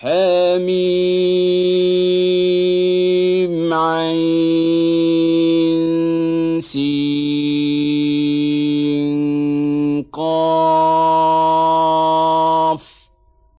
حميم عين سين قاف.